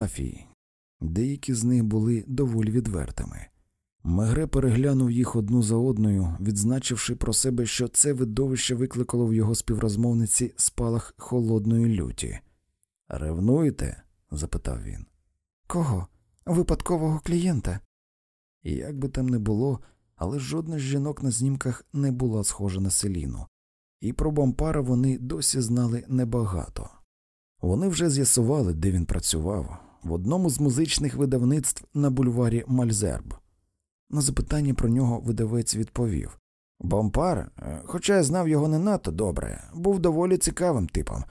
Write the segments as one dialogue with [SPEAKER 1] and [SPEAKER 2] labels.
[SPEAKER 1] фотографій. Деякі з них були доволі відвертими. Мегре переглянув їх одну за одною, відзначивши про себе, що це видовище викликало в його співрозмовниці спалах холодної люті. Ревнуєте? запитав він.
[SPEAKER 2] Кого? Випадкового клієнта?
[SPEAKER 1] Як би там не було, але жодна з жінок на знімках не була схожа на селіну, і про бомпара вони досі знали небагато. Вони вже з'ясували, де він працював, в одному з музичних видавництв на бульварі Мальзерб. На запитання про нього видавець відповів Бомпар, е, хоча я знав його не надто добре, був доволі цікавим типом,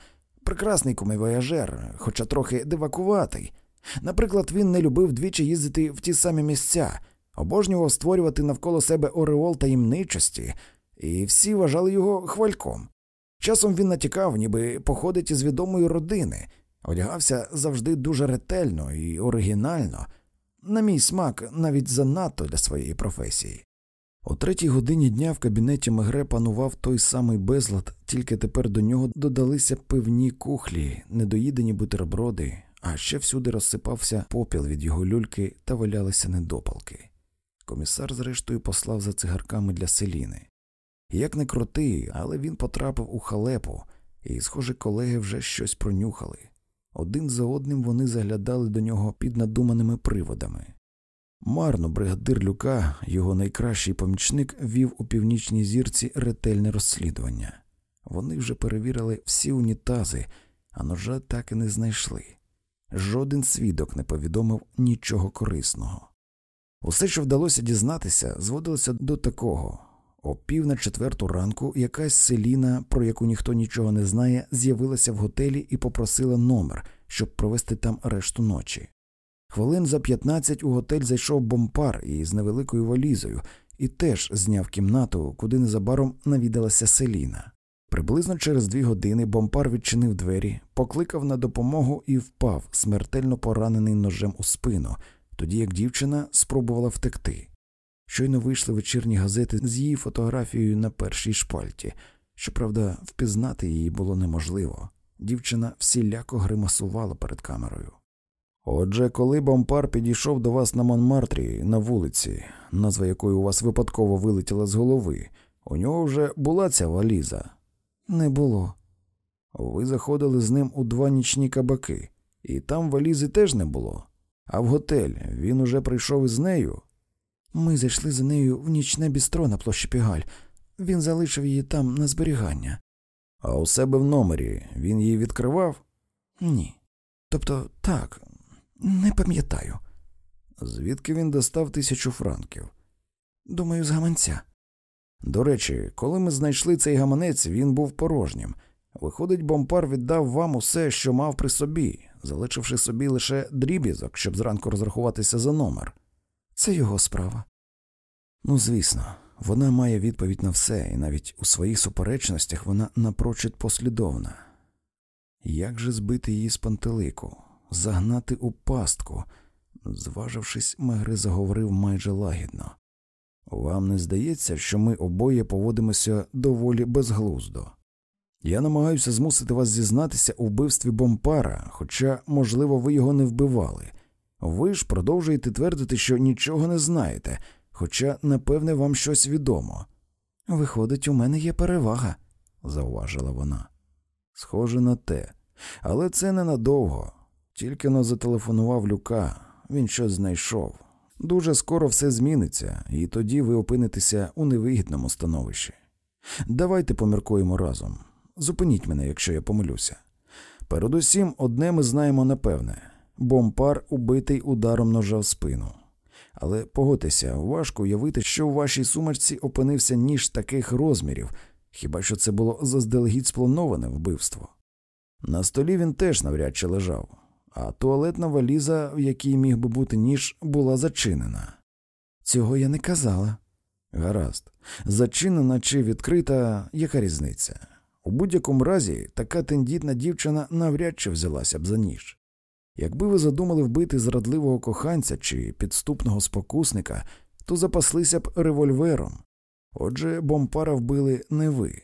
[SPEAKER 1] прекрасний комівояжер, хоча трохи дивакуватий. Наприклад, він не любив двічі їздити в ті самі місця, обожнював створювати навколо себе ореол таємничості, і всі вважали його хвальком. Часом він натякав, ніби походить із відомої родини, одягався завжди дуже ретельно і оригінально, на мій смак навіть занадто для своєї професії. О третій годині дня в кабінеті Мегре панував той самий безлад, тільки тепер до нього додалися пивні кухлі, недоїдені бутерброди, а ще всюди розсипався попіл від його люльки та валялися недопалки. Комісар, зрештою, послав за цигарками для селіни. Як не крутий, але він потрапив у халепу, і, схоже, колеги вже щось пронюхали. Один за одним вони заглядали до нього під надуманими приводами. Марно бригадир Люка, його найкращий помічник, вів у північній зірці ретельне розслідування. Вони вже перевірили всі унітази, а ножа так і не знайшли. Жоден свідок не повідомив нічого корисного. Усе, що вдалося дізнатися, зводилося до такого о пів на четверту ранку якась селіна, про яку ніхто нічого не знає, з'явилася в готелі і попросила номер, щоб провести там решту ночі. Хвилин за 15 у готель зайшов бомпар із невеликою валізою і теж зняв кімнату, куди незабаром навідалася селіна. Приблизно через дві години бомпар відчинив двері, покликав на допомогу і впав, смертельно поранений ножем у спину, тоді як дівчина спробувала втекти. Щойно вийшли вечірні газети з її фотографією на першій шпальті. Щоправда, впізнати її було неможливо. Дівчина всіляко гримасувала перед камерою. Отже, коли бомпар підійшов до вас на Монмартрі на вулиці, назва якої у вас випадково вилетіла з голови, у нього вже була ця валіза?
[SPEAKER 2] Не було.
[SPEAKER 1] Ви заходили з ним у два нічні кабаки, і там валізи теж не було. А в готель він уже прийшов із нею.
[SPEAKER 2] Ми зайшли за нею в нічне бістро на площі Пігаль. Він залишив її там на зберігання.
[SPEAKER 1] А у себе в номері він її відкривав?
[SPEAKER 2] Ні. Тобто так, не пам'ятаю.
[SPEAKER 1] Звідки він достав тисячу франків?
[SPEAKER 2] Думаю, з гаманця.
[SPEAKER 1] До речі, коли ми знайшли цей гаманець, він був порожнім. Виходить, бомпар віддав вам усе, що мав при собі, залишивши собі лише дріб'язок, щоб зранку розрахуватися за номер.
[SPEAKER 2] Це його справа.
[SPEAKER 1] Ну, звісно, вона має відповідь на все, і навіть у своїх суперечностях вона напрочуд послідовна. Як же збити її з пантелику, загнати у пастку? Зважившись, Мегри заговорив майже лагідно. Вам не здається, що ми обоє поводимося доволі безглуздо. Я намагаюся змусити вас зізнатися у вбивстві бомпара, хоча, можливо, ви його не вбивали. Ви ж продовжуєте твердити, що нічого не знаєте, хоча, напевне, вам щось відомо.
[SPEAKER 2] Виходить, у мене є перевага,
[SPEAKER 1] зауважила вона. Схоже на те, але це ненадовго. Тільки но зателефонував Люка, він щось знайшов. Дуже скоро все зміниться, і тоді ви опинитеся у невигідному становищі. Давайте поміркуємо разом. Зупиніть мене, якщо я помилюся. Передусім, одне ми знаємо напевне бомпар убитий ударом ножа в спину. Але погодьтеся, важко уявити, що у вашій сумочці опинився ніж таких розмірів, хіба що це було заздалегідь сплановане вбивство. На столі він теж навряд чи лежав, а туалетна валіза, в якій міг би бути ніж, була зачинена.
[SPEAKER 2] Цього я не казала.
[SPEAKER 1] Гаразд, зачинена чи відкрита, яка різниця? У будь-якому разі така тендітна дівчина навряд чи взялася б за ніж. Якби ви задумали вбити зрадливого коханця чи підступного спокусника, то запаслися б револьвером. Отже, бомпара вбили не ви.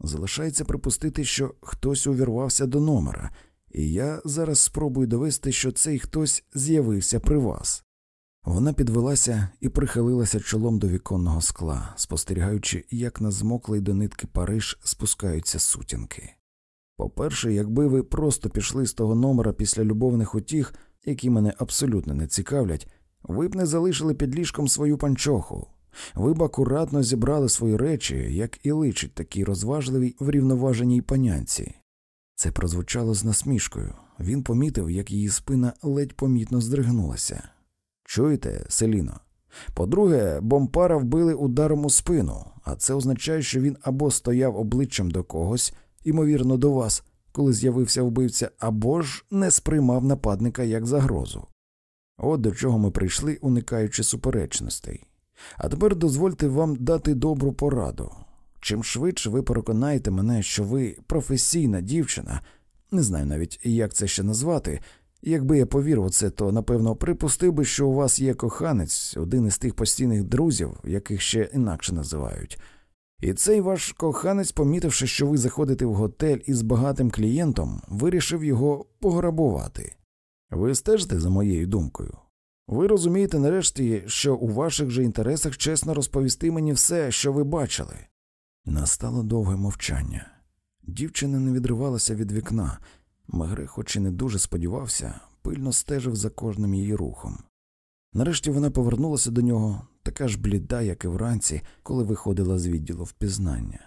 [SPEAKER 1] Залишається припустити, що хтось увірвався до номера, і я зараз спробую довести, що цей хтось з'явився при вас. Вона підвелася і прихилилася чолом до віконного скла, спостерігаючи, як на змоклий до нитки Париж спускаються сутінки. По-перше, якби ви просто пішли з того номера після любовних утіх, які мене абсолютно не цікавлять, ви б не залишили під ліжком свою панчоху, ви б акуратно зібрали свої речі, як і личить такій розважливій врівноваженій панянці. Це прозвучало з насмішкою. Він помітив, як її спина ледь помітно здригнулася. Чуєте, Селіно? По-друге, бомпара вбили ударом у спину, а це означає, що він або стояв обличчям до когось, ймовірно, до вас, коли з'явився вбивця, або ж не сприймав нападника як загрозу. От до чого ми прийшли, уникаючи суперечностей. А тепер дозвольте вам дати добру пораду. Чим швидше ви переконаєте мене, що ви професійна дівчина, не знаю навіть, як це ще назвати. Якби я повірив у це, то напевно припустив би, що у вас є коханець, один із тих постійних друзів, яких ще інакше називають. І цей ваш коханець, помітивши, що ви заходите в готель із багатим клієнтом, вирішив його пограбувати. Ви стежите за моєю думкою. Ви розумієте нарешті, що у ваших же інтересах чесно розповісти мені все, що ви бачили. Настало довге мовчання. Дівчина не відривалася від вікна. Мегре, хоч і не дуже сподівався, пильно стежив за кожним її рухом. Нарешті вона повернулася до нього, така ж бліда, як і вранці, коли виходила з відділу впізнання.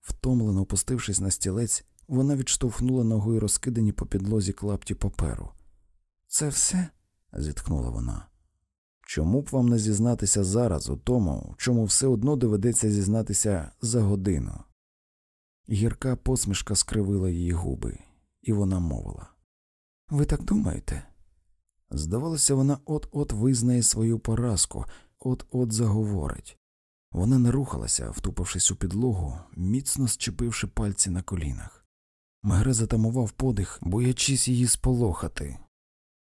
[SPEAKER 1] Втомлено опустившись на стілець, вона відштовхнула ногою розкидані по підлозі клапті паперу. Це все? зітхнула вона. Чому б вам не зізнатися зараз у тому, чому все одно доведеться зізнатися за годину? Гірка посмішка скривила її губи, і вона мовила Ви так думаєте? Здавалося, вона от-от визнає свою поразку, от-от заговорить. Вона не рухалася, втупившись у підлогу, міцно зчепивши пальці на колінах. Мегре затамував подих, боячись її сполохати.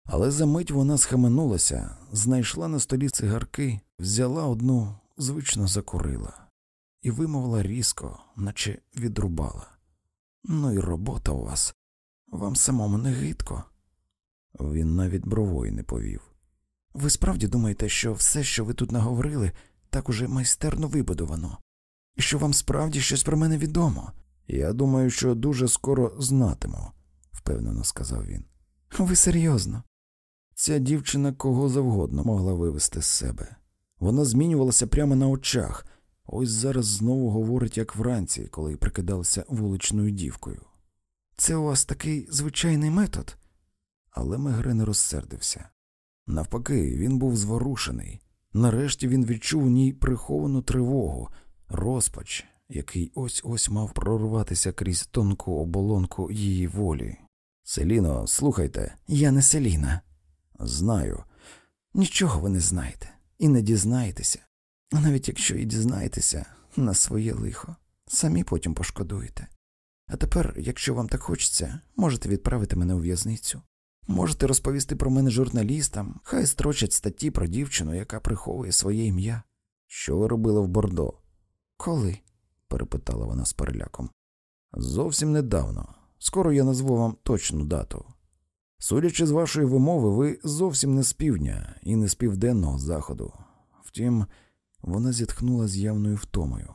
[SPEAKER 1] Але за мить вона схаменулася, знайшла на столі цигарки, взяла одну, звично закурила, і вимовила різко, наче відрубала. Ну і робота у вас. Вам самому не гидко. Він навіть бровою не повів. Ви справді думаєте, що все, що ви тут наговорили, так уже майстерно вибудовано, і що вам справді щось про мене відомо? Я думаю, що дуже скоро знатиму, впевнено сказав він. Ви серйозно? Ця дівчина кого завгодно могла вивести з себе. Вона змінювалася прямо на очах, ось зараз знову говорить, як вранці, коли прикидалася вуличною дівкою. Це у вас такий звичайний метод? Але Мегре не розсердився. Навпаки, він був зворушений. Нарешті він відчув у ній приховану тривогу, розпач, який ось ось мав прорватися крізь тонку оболонку її волі. Селіно, слухайте, я не Селіна. Знаю. Нічого ви не знаєте і не дізнаєтеся. А навіть якщо і дізнаєтеся на своє лихо, самі потім пошкодуєте. А тепер, якщо вам так хочеться, можете відправити мене у в'язницю. Можете розповісти про мене журналістам, хай строчать статті про дівчину, яка приховує своє ім'я. Що ви робили в Бордо? Коли? перепитала вона з переляком. Зовсім недавно. Скоро я назву вам точну дату. Судячи з вашої вимови, ви зовсім не з півдня і не з південного заходу. Втім, вона зітхнула з явною втомою.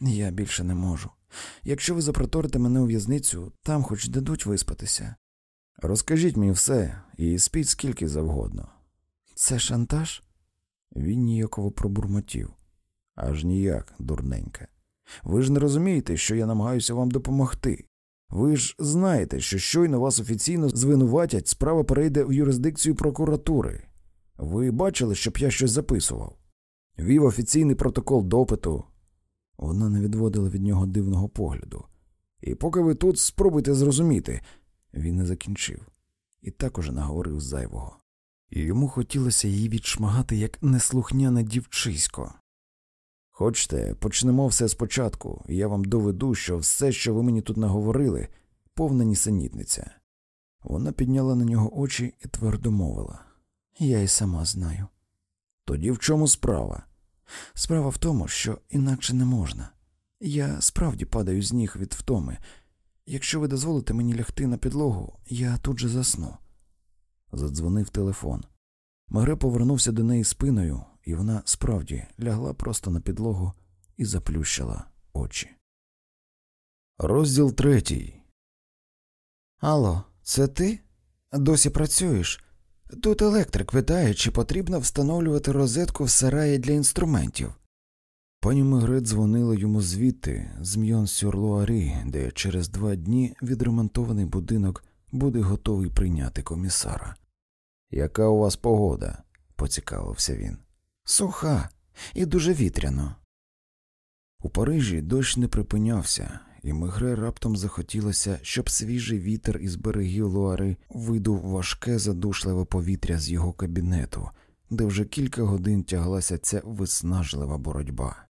[SPEAKER 1] Я більше не можу. Якщо ви запроторите мене у в'язницю, там хоч дадуть виспатися. Розкажіть мені все і спіть скільки завгодно. Це шантаж? Він ніяково пробурмотів. Аж ніяк, дурненька. Ви ж не розумієте, що я намагаюся вам допомогти. Ви ж знаєте, що щойно вас офіційно звинуватять, справа перейде в юрисдикцію прокуратури. Ви бачили, щоб я щось записував? Вів офіційний протокол допиту. Вона не відводила від нього дивного погляду. І поки ви тут спробуйте зрозуміти, він не закінчив і також наговорив зайвого. І йому хотілося її відшмагати як неслухняне дівчисько. Хочете, почнемо все спочатку, і я вам доведу, що все, що ви мені тут наговорили, повна нісенітниця. Вона підняла на нього очі і твердо мовила Я й сама знаю. Тоді в чому справа? Справа в тому, що інакше не можна. Я справді падаю з ніг від втоми.
[SPEAKER 2] Якщо ви дозволите мені лягти на підлогу, я тут же засну.
[SPEAKER 1] Задзвонив телефон. Магре повернувся до неї спиною, і вона справді лягла просто на підлогу і заплющила очі. Розділ третій.
[SPEAKER 2] Алло, це ти? Досі працюєш? Тут електрик питає, чи потрібно встановлювати розетку в сараї для інструментів.
[SPEAKER 1] Пані Мегре дзвонила йому звідти, з мьон сюрлуарі де через два дні відремонтований будинок буде готовий прийняти комісара. Яка у вас погода? поцікавився він.
[SPEAKER 2] Суха і дуже вітряно.
[SPEAKER 1] У Парижі дощ не припинявся, і Мегре раптом захотілося, щоб свіжий вітер із берегів Луари видув важке задушливе повітря з його кабінету, де вже кілька годин тяглася ця виснажлива боротьба.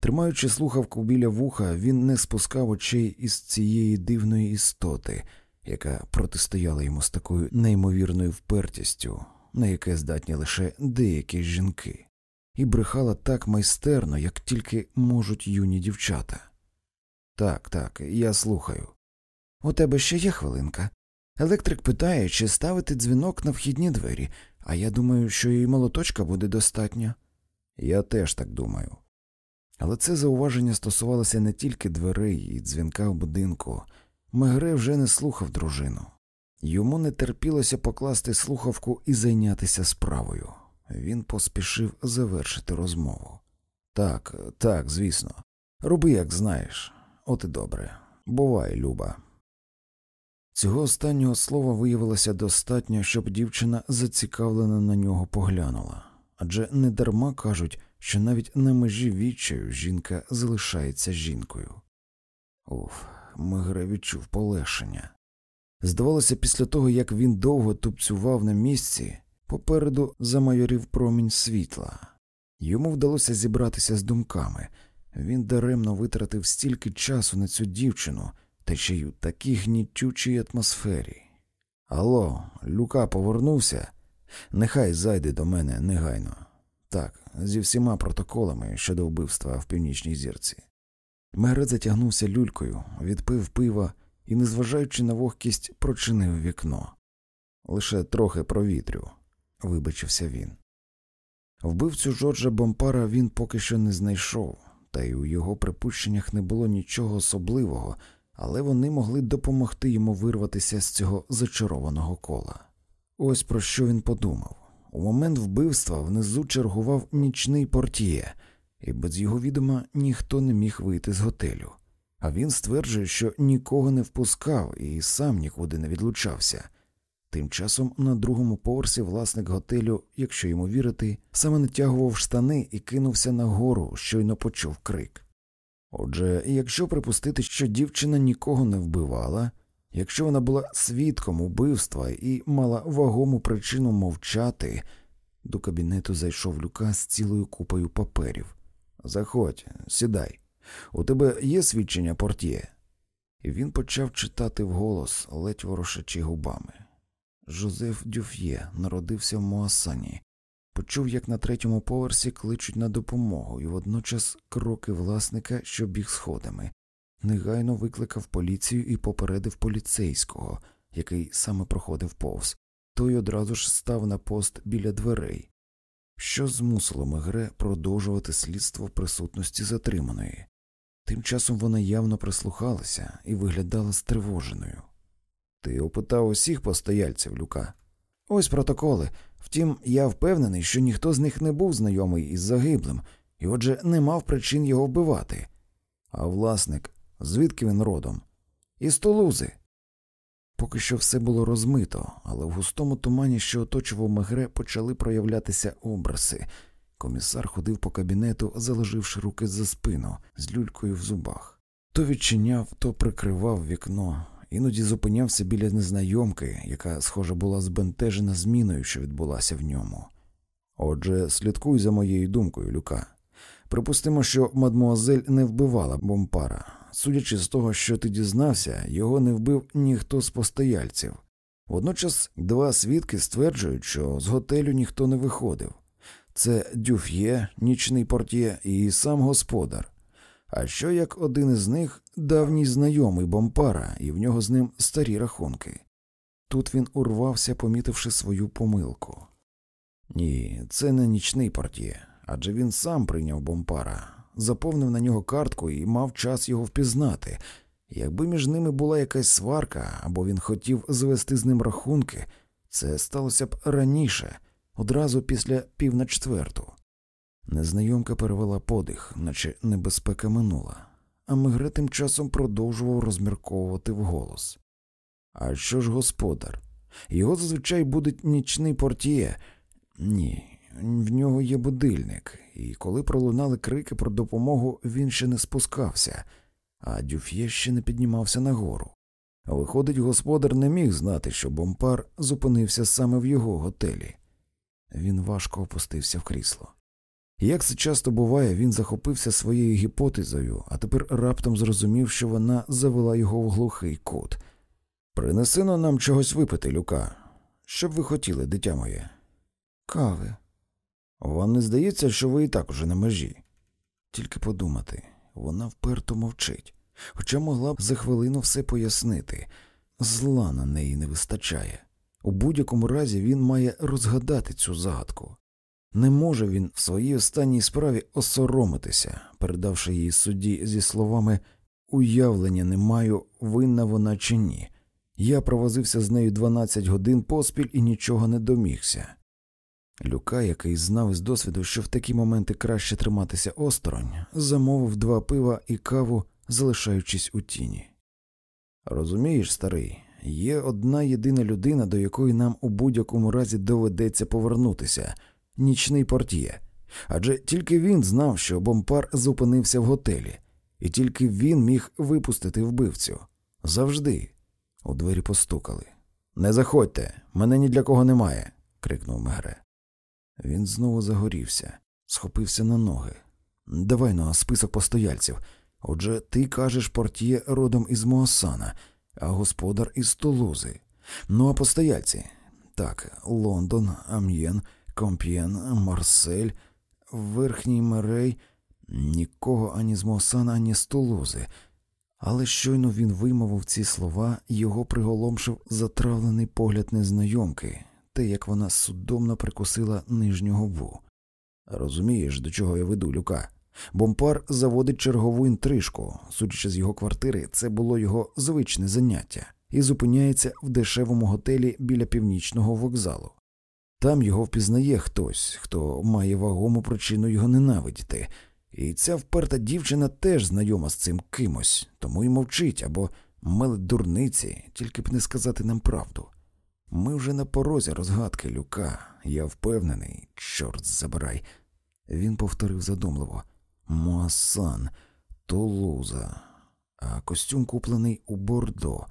[SPEAKER 1] Тримаючи слухавку біля вуха, він не спускав очей із цієї дивної істоти, яка протистояла йому з такою неймовірною впертістю, на яке здатні лише деякі жінки, і брехала так майстерно, як тільки можуть юні дівчата. Так, так, я слухаю.
[SPEAKER 2] У тебе ще є хвилинка. Електрик питає, чи ставити дзвінок на вхідні двері, а я думаю, що і молоточка буде достатньо.
[SPEAKER 1] Я теж так думаю. Але це зауваження стосувалося не тільки дверей і дзвінка в будинку. Мегре вже не слухав дружину. Йому не терпілося покласти слухавку і зайнятися справою. Він поспішив завершити розмову. Так, так, звісно. Роби, як знаєш. От і добре. Бувай, Люба. Цього останнього слова виявилося достатньо, щоб дівчина зацікавлена на нього поглянула адже недарма кажуть, що навіть на межі відчаю жінка залишається жінкою. Уф, Мегре відчув полегшення. Здавалося, після того, як він довго тупцював на місці, попереду замайорів промінь світла. Йому вдалося зібратися з думками. Він даремно витратив стільки часу на цю дівчину, та ще й у такій гнітючій атмосфері. Алло, Люка повернувся. Нехай зайде до мене негайно. Так, зі всіма протоколами щодо вбивства в північній зірці. Мегрет затягнувся люлькою, відпив пива і, незважаючи на вогкість, прочинив вікно. Лише трохи провітрю, вибачився він. Вбивцю Джорджа Бомпара він поки що не знайшов, та й у його припущеннях не було нічого особливого, але вони могли допомогти йому вирватися з цього зачарованого кола. Ось про що він подумав. У момент вбивства внизу чергував нічний портіє, і без його відома ніхто не міг вийти з готелю. А він стверджує, що нікого не впускав і сам нікуди не відлучався. Тим часом на другому поверсі власник готелю, якщо йому вірити, саме натягував штани і кинувся на гору, щойно почув крик. Отже, якщо припустити, що дівчина нікого не вбивала, Якщо вона була свідком убивства і мала вагому причину мовчати, до кабінету зайшов Люка з цілою купою паперів. Заходь, сідай, у тебе є свідчення портє? І він почав читати вголос, ледь ворошачи губами. Жозеф Дюф'є народився в Моасані, почув, як на третьому поверсі кличуть на допомогу, і водночас кроки власника, що біг сходами негайно викликав поліцію і попередив поліцейського, який саме проходив повз, той одразу ж став на пост біля дверей, що змусило Мегре продовжувати слідство присутності затриманої. Тим часом вона явно прислухалася і виглядала стривоженою. Ти опитав усіх постояльців, Люка. Ось протоколи. Втім, я впевнений, що ніхто з них не був знайомий із загиблим, і отже не мав причин його вбивати. А власник Звідки він родом? Із Тулузи. Поки що все було розмито, але в густому тумані, що оточував Мегре, почали проявлятися образи. Комісар ходив по кабінету, заложивши руки за спину, з люлькою в зубах. То відчиняв, то прикривав вікно, іноді зупинявся біля незнайомки, яка, схоже, була збентежена зміною, що відбулася в ньому. Отже, слідкуй за моєю думкою, Люка. Припустимо, що мадмуазель не вбивала бомпара. Судячи з того, що ти дізнався, його не вбив ніхто з постояльців. Водночас два свідки стверджують, що з готелю ніхто не виходив це дюф'є, нічний портє і сам господар. А що як один із них давній знайомий бомпара, і в нього з ним старі рахунки? Тут він урвався, помітивши свою помилку. Ні, це не нічний портє, адже він сам прийняв бомпара, заповнив на нього картку і мав час його впізнати. Якби між ними була якась сварка, або він хотів звести з ним рахунки, це сталося б раніше, одразу після пів на четверту. Незнайомка перевела подих, наче небезпека минула, а Мегре тим часом продовжував розмірковувати вголос. А що ж господар? Його зазвичай буде нічний портіє. Ні, в нього є будильник, і коли пролунали крики про допомогу, він ще не спускався, а дюф'є ще не піднімався нагору. Виходить, господар не міг знати, що бомпар зупинився саме в його готелі. Він важко опустився в крісло. Як це часто буває, він захопився своєю гіпотезою, а тепер раптом зрозумів, що вона завела його в глухий кут. Принеси нам чогось випити, Люка. Що б ви хотіли, дитя моє?
[SPEAKER 2] Кави.
[SPEAKER 1] Вам не здається, що ви і так уже на межі? Тільки подумати, вона вперто мовчить, хоча могла б за хвилину все пояснити. Зла на неї не вистачає. У будь-якому разі він має розгадати цю загадку. Не може він в своїй останній справі осоромитися, передавши її судді зі словами уявлення не маю, винна вона чи ні. Я провозився з нею 12 годин поспіль і нічого не домігся. Люка, який знав із досвіду, що в такі моменти краще триматися осторонь, замовив два пива і каву, залишаючись у тіні. Розумієш, старий, є одна єдина людина, до якої нам у будь-якому разі доведеться повернутися нічний портє. Адже тільки він знав, що бомпар зупинився в готелі, і тільки він міг випустити вбивцю. Завжди. У двері постукали. Не заходьте, мене ні для кого немає. крикнув Мегре. Він знову загорівся, схопився на ноги. Давай на список постояльців. Отже, ти кажеш портє родом із Моасана, а господар із Тулузи. Ну а постояльці? Так, Лондон, Ам'єн, Комп'єн, Марсель, Верхній Мерей, нікого ані з Моасана, ані з Тулузи. Але щойно він вимовив ці слова, його приголомшив затравлений погляд незнайомки, те, як вона судомно прикусила нижню губу. Розумієш, до чого я веду, Люка? Бомпар заводить чергову інтрижку. Судячи з його квартири, це було його звичне заняття, і зупиняється в дешевому готелі біля північного вокзалу. Там його впізнає хтось, хто має вагому причину його ненавидіти, і ця вперта дівчина теж знайома з цим кимось, тому й мовчить або мелить дурниці, тільки б не сказати нам правду. Ми вже на порозі розгадки люка, я впевнений, чорт забирай. Він повторив задумливо Муасан, Тулуза, а костюм куплений у Бордо.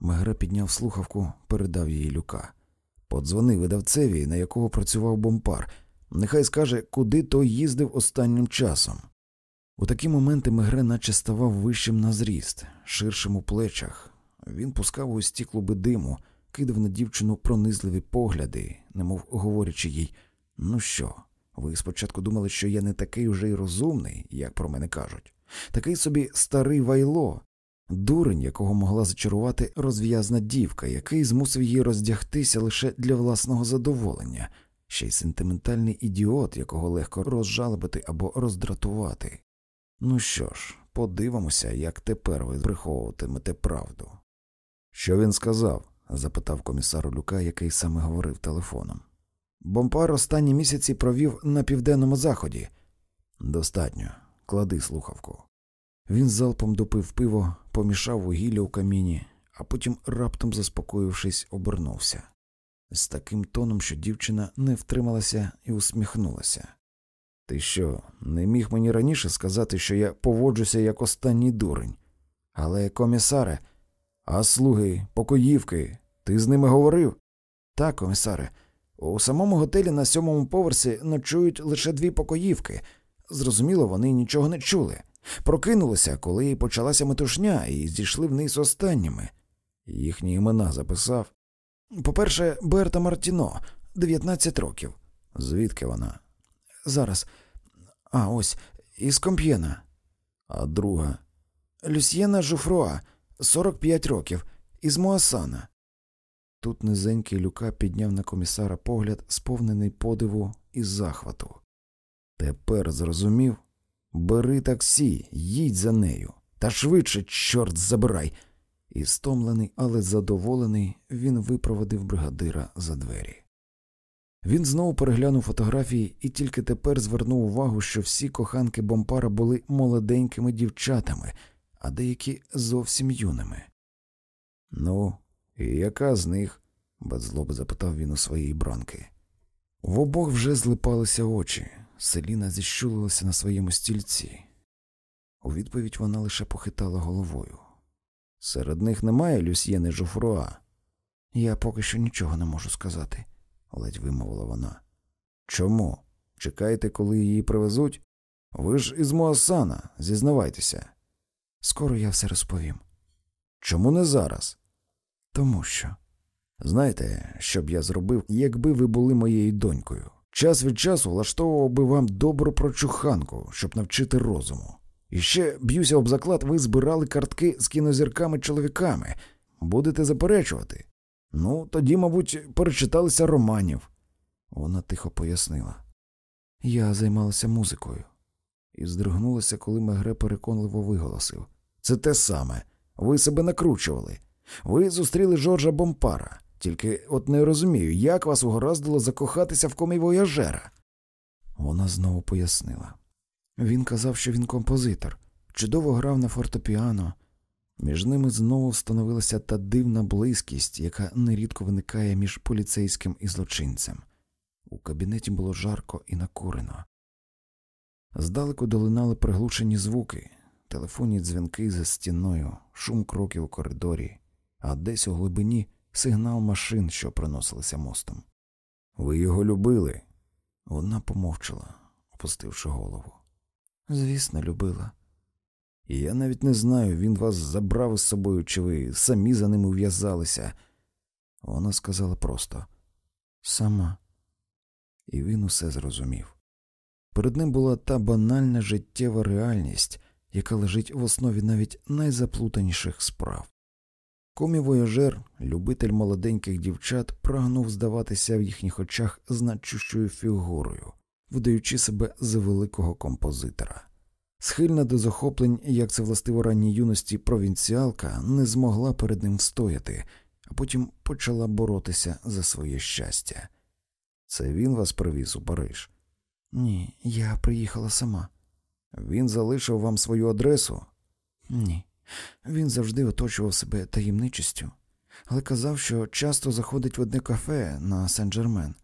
[SPEAKER 1] Мегре підняв слухавку, передав її люка. Подзвони видавцеві, на якого працював бомпар. Нехай скаже, куди той їздив останнім часом. У такі моменти Мегре наче ставав вищим на зріст, ширшим у плечах. Він пускав у сті клуби диму, кидав на дівчину пронизливі погляди, немов говорячи їй Ну що, ви спочатку думали, що я не такий уже й розумний, як про мене кажуть, такий собі старий вайло, дурень, якого могла зачарувати розв'язна дівка, який змусив її роздягтися лише для власного задоволення, ще й сентиментальний ідіот, якого легко розжалобити або роздратувати. Ну що ж, подивимося, як тепер ви приховуватимете правду. Що він сказав? Запитав комісар Люка, який саме говорив телефоном. Бомпар останні місяці провів на південному заході. Достатньо, клади слухавку. Він залпом допив пиво, помішав вугілля у каміні, а потім, раптом заспокоївшись, обернувся з таким тоном, що дівчина не втрималася і усміхнулася. Ти що, не міг мені раніше сказати, що я поводжуся як останній дурень? Але, комісаре, а слуги, покоївки, ти з ними говорив? Так, комісаре. У самому готелі на сьомому поверсі ночують лише дві покоївки. Зрозуміло, вони нічого не чули. Прокинулися, коли почалася метушня, і зійшли вниз останніми. Їхні імена записав. По-перше, Берта Мартіно, 19 років. Звідки вона? Зараз. А ось із Комп'єна. А друга
[SPEAKER 2] Люсьєна Жуфруа, 45 років, із Моасана.
[SPEAKER 1] Тут низенький Люка підняв на комісара погляд, сповнений подиву і захвату. Тепер зрозумів бери таксі, їдь за нею, та швидше, чорт забирай. І стомлений, але задоволений, він випроводив бригадира за двері. Він знову переглянув фотографії і тільки тепер звернув увагу, що всі коханки Бомпара були молоденькими дівчатами, а деякі зовсім юними. Ну, і яка з них? без злоби запитав він у своєї бранки. В обох вже злипалися очі, Селіна зіщулилася на своєму стільці. У відповідь вона лише похитала головою. Серед них немає Люсьєни Жуфруа. Я поки що нічого не можу сказати, ледь вимовила вона. Чому? Чекаєте, коли її привезуть? Ви ж із Моасана, зізнавайтеся. Скоро я все розповім. Чому не зараз? Тому що. Знаєте, що б я зробив, якби ви були моєю донькою? Час від часу влаштовував би вам добру прочуханку, щоб навчити розуму. І ще б'юся об заклад, ви збирали картки з кінозірками чоловіками. Будете заперечувати? Ну, тоді, мабуть, перечиталися романів. Вона тихо пояснила. Я займалася музикою. І здригнулася, коли Мегре переконливо виголосив. Це те саме. Ви себе накручували. Ви зустріли Жоржа Бомпара. Тільки от не розумію, як вас угораздило закохатися в комівояжера. Вона знову пояснила. Він казав, що він композитор, чудово грав на фортепіано. Між ними знову встановилася та дивна близькість, яка нерідко виникає між поліцейським і злочинцем. У кабінеті було жарко і накурено. Здалеку долинали приглушені звуки, телефонні дзвінки за стіною, шум кроків у коридорі, а десь у глибині сигнал машин, що проносилися мостом. Ви його любили? Вона помовчала, опустивши голову. Звісно, любила. І я навіть не знаю, він вас забрав із собою, чи ви самі за ним ув'язалися. Вона сказала просто сама. І він усе зрозумів. Перед ним була та банальна життєва реальність, яка лежить в основі навіть найзаплутаніших справ. Комі-вояжер, любитель молоденьких дівчат, прагнув здаватися в їхніх очах значущою фігурою, видаючи себе за великого композитора. Схильна до захоплень, як це властиво ранній юності провінціалка, не змогла перед ним встояти, а потім почала боротися за своє щастя. Це він вас привіз у Париж? Ні, я приїхала сама. Він залишив вам свою адресу? Ні. Він завжди оточував себе таємничістю, але казав, що часто заходить в одне кафе на Сен-Джермен.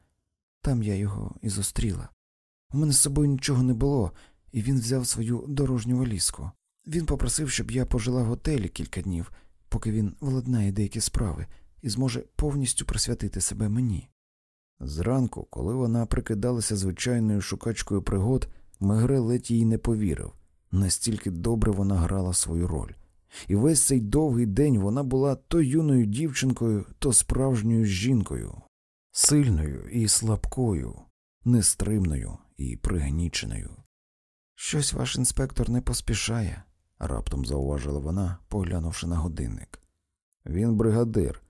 [SPEAKER 1] Там я його і зустріла. У мене з собою нічого не було, і він взяв свою дорожню валізку. Він попросив, щоб я пожила в готелі кілька днів, поки він владнає деякі справи і зможе повністю присвятити себе мені. Зранку, коли вона прикидалася звичайною шукачкою пригод, Мегре ледь їй не повірив, настільки добре вона грала свою роль. І весь цей довгий день вона була то юною дівчинкою, то справжньою жінкою, сильною і слабкою, нестримною і пригніченою. Щось ваш інспектор не поспішає, раптом зауважила вона, поглянувши на годинник. Він бригадир.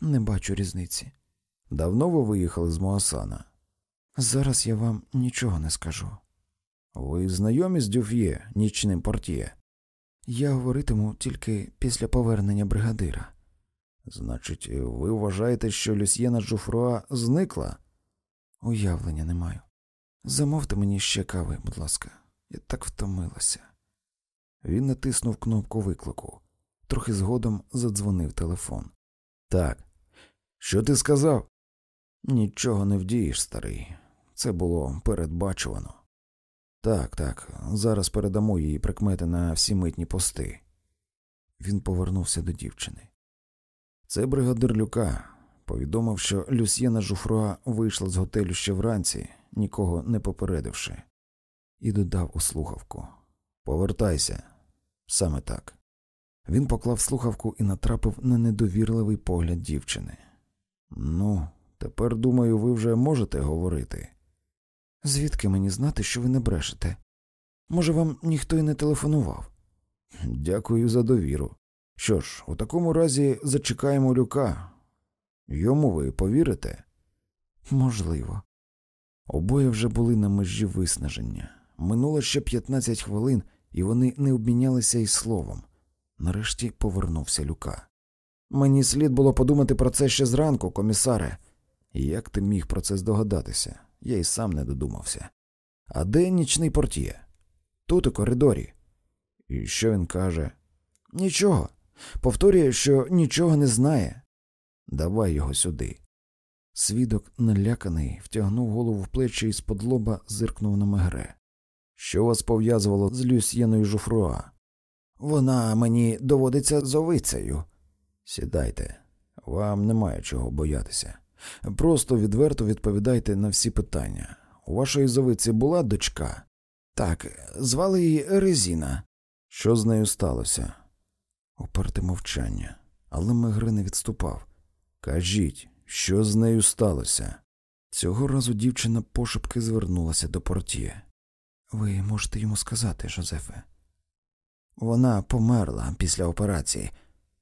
[SPEAKER 1] Не бачу різниці. Давно ви виїхали з Моасана? Зараз я вам нічого не скажу. Ви знайомі з Дюф'є, нічним портіє? Я говоритиму тільки після повернення бригадира. Значить, ви вважаєте, що Люсьєна Жуфруа зникла? Уявлення не маю. Замовте мені ще кави, будь ласка, я так втомилася. Він натиснув кнопку виклику. Трохи згодом задзвонив телефон. Так, що ти сказав? Нічого не вдієш, старий. Це було передбачувано. Так, так, зараз передамо її прикмети на всі митні пости. Він повернувся до дівчини. Це бригадир Люка повідомив, що Люсьєна Жуфруа вийшла з готелю ще вранці, нікого не попередивши, і додав у слухавку Повертайся, саме так. Він поклав слухавку і натрапив на недовірливий погляд дівчини. Ну, тепер, думаю, ви вже можете говорити. Звідки мені знати, що ви не брешете? Може, вам ніхто й не телефонував? Дякую за довіру. Що ж, у такому разі зачекаємо люка. Йому ви повірите?
[SPEAKER 2] Можливо.
[SPEAKER 1] Обоє вже були на межі виснаження. Минуло ще 15 хвилин, і вони не обмінялися й словом. Нарешті повернувся люка. Мені слід було подумати про це ще зранку, комісаре. Як ти міг про це здогадатися? Я й сам не додумався. А де нічний портє? Тут у коридорі. І що він каже? Нічого. Повторює, що нічого не знає. Давай його сюди. Свідок, наляканий, втягнув голову в плечі і з-под лоба зиркнув на мегре. Що вас пов'язувало з Люсьєною Жуфруа? Вона мені доводиться зовицею. Сідайте, вам немає чого боятися. Просто відверто відповідайте на всі питання. У вашої зовиці була дочка? Так, звали її Резіна. Що з нею сталося? Уперте мовчання, але Мегре не відступав. Кажіть, що з нею сталося? Цього разу дівчина пошепки звернулася до портє.
[SPEAKER 2] Ви можете йому сказати, Жозефе.
[SPEAKER 1] Вона померла після операції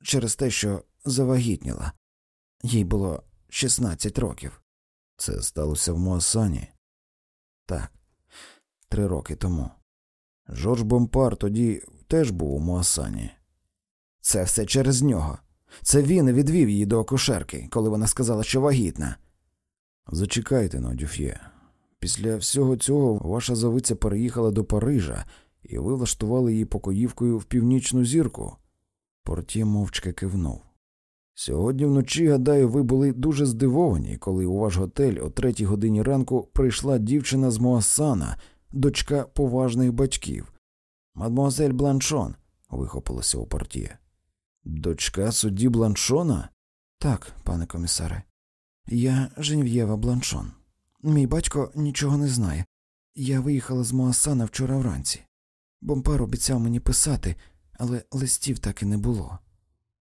[SPEAKER 1] через те, що завагітніла. Їй було 16 років. Це сталося в Муасані? Так, три роки тому. Жорж Бомпар тоді теж був у Муасані. Це все через нього. Це він відвів її до акушерки, коли вона сказала, що вагітна. Зачекайте на Дюф'є. Після всього цього ваша завиця переїхала до Парижа, і ви влаштували її покоївкою в північну зірку. Портє мовчки кивнув. Сьогодні вночі, гадаю, ви були дуже здивовані, коли у ваш готель о третій годині ранку прийшла дівчина з Моасана, дочка поважних батьків. Мадмуазель Бланшон, вихопилося у портє. Дочка судді Бланшона?
[SPEAKER 2] Так, пане комісаре. Я Женів'єва Бланшон. Мій батько нічого не знає. Я виїхала з Моасана вчора вранці. Бомпар обіцяв мені писати, але листів так і не було.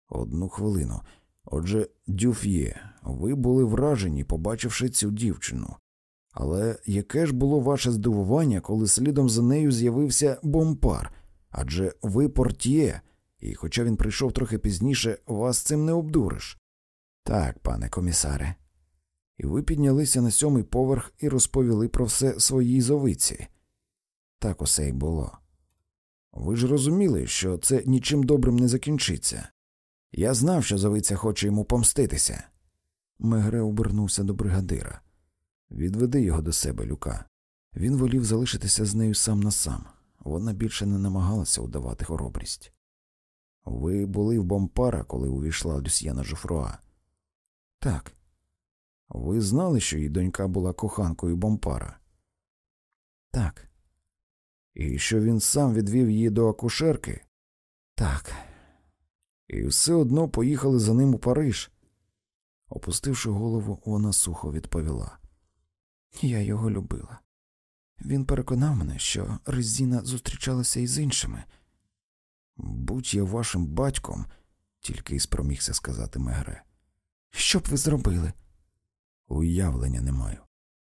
[SPEAKER 1] Одну хвилину. Отже, Дюф'є, ви були вражені, побачивши цю дівчину. Але яке ж було ваше здивування, коли слідом за нею з'явився бомпар? Адже ви портє, і, хоча він прийшов трохи пізніше, вас цим не обдуриш. Так, пане комісаре. І ви піднялися на сьомий поверх і розповіли про все своїй зовиці. Так усе й було. Ви ж розуміли, що це нічим добрим не закінчиться. Я знав, що зовиця хоче йому помститися. Мегре обернувся до бригадира. Відведи його до себе, Люка. Він волів залишитися з нею сам на сам. Вона більше не намагалася удавати хоробрість. Ви були в бомпара, коли увійшла Люсьєна Жофруа?
[SPEAKER 2] Так.
[SPEAKER 1] Ви знали, що її донька була коханкою бомпара?
[SPEAKER 2] Так.
[SPEAKER 1] І що він сам відвів її до акушерки?
[SPEAKER 2] Так.
[SPEAKER 1] І все одно поїхали за ним у Париж. Опустивши голову, вона сухо відповіла.
[SPEAKER 2] Я його любила. Він переконав мене, що Резіна зустрічалася із іншими.
[SPEAKER 1] Будь я вашим батьком, тільки й спромігся сказати Мегре.
[SPEAKER 2] Що б ви зробили?
[SPEAKER 1] Уявлення не маю.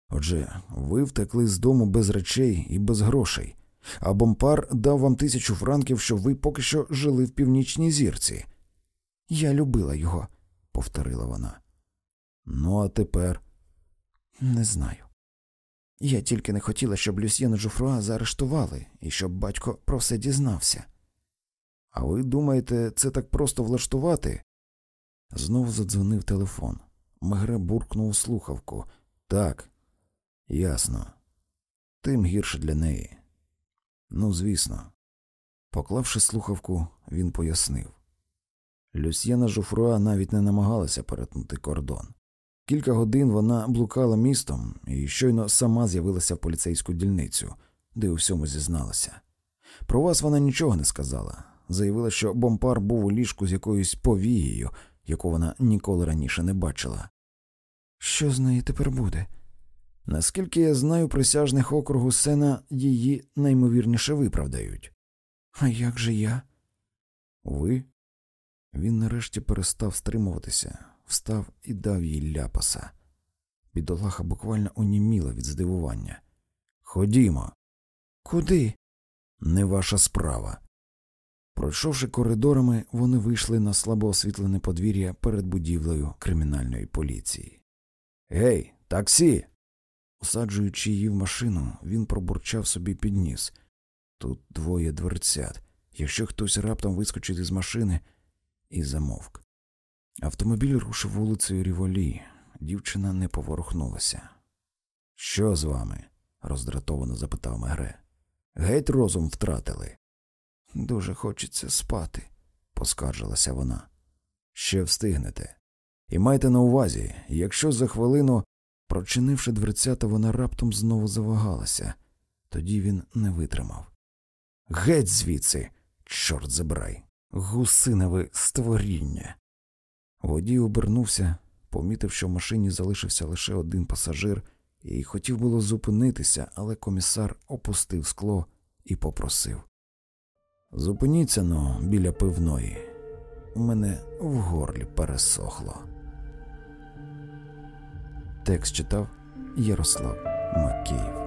[SPEAKER 1] Отже, ви втекли з дому без речей і без грошей, а бомпар дав вам тисячу франків, щоб ви поки що жили в північній зірці.
[SPEAKER 2] Я любила його,
[SPEAKER 1] повторила вона. Ну, а тепер
[SPEAKER 2] не знаю. Я тільки не хотіла, щоб Люсьєна Жуфруа заарештували і щоб батько про все дізнався.
[SPEAKER 1] А ви думаєте, це так просто влаштувати? Знову задзвонив телефон. Мегре буркнув слухавку. Так, ясно. Тим гірше для неї. Ну, звісно. Поклавши слухавку, він пояснив. Люсьєна Жуфруа навіть не намагалася перетнути кордон. Кілька годин вона блукала містом і щойно сама з'явилася в поліцейську дільницю, де у всьому зізналася. Про вас вона нічого не сказала. Заявила, що бомпар був у ліжку з якоюсь повією, яку вона ніколи раніше не бачила.
[SPEAKER 2] Що з неї тепер буде?
[SPEAKER 1] Наскільки я знаю, присяжних округу сена її наймовірніше виправдають.
[SPEAKER 2] А як же я?
[SPEAKER 1] Ви? Він нарешті перестав стримуватися, встав і дав їй ляпаса. Бідолаха буквально оніміла від здивування. Ходімо.
[SPEAKER 2] Куди?
[SPEAKER 1] Не ваша справа. Пройшовши коридорами, вони вийшли на слабо освітлене подвір'я перед будівлею кримінальної поліції. Гей, таксі. Усаджуючи її в машину, він пробурчав собі під ніс. Тут двоє дверцят. Якщо хтось раптом вискочить із машини і замовк. Автомобіль рушив вулицею Ріволі. Дівчина не поворухнулася. Що з вами? роздратовано запитав Мегре. Геть розум втратили.
[SPEAKER 2] Дуже хочеться спати,
[SPEAKER 1] поскаржилася вона. Ще встигнете. І майте на увазі, якщо за хвилину, прочинивши дверцята, вона раптом знову завагалася, тоді він не витримав. Геть звідси, чорт забирай, гусинове створіння. Водій обернувся, помітив, що в машині залишився лише один пасажир, і хотів було зупинитися, але комісар опустив скло і попросив Зупиніться но біля пивної. У мене в горлі пересохло. Текст читав Ярослав Макеїв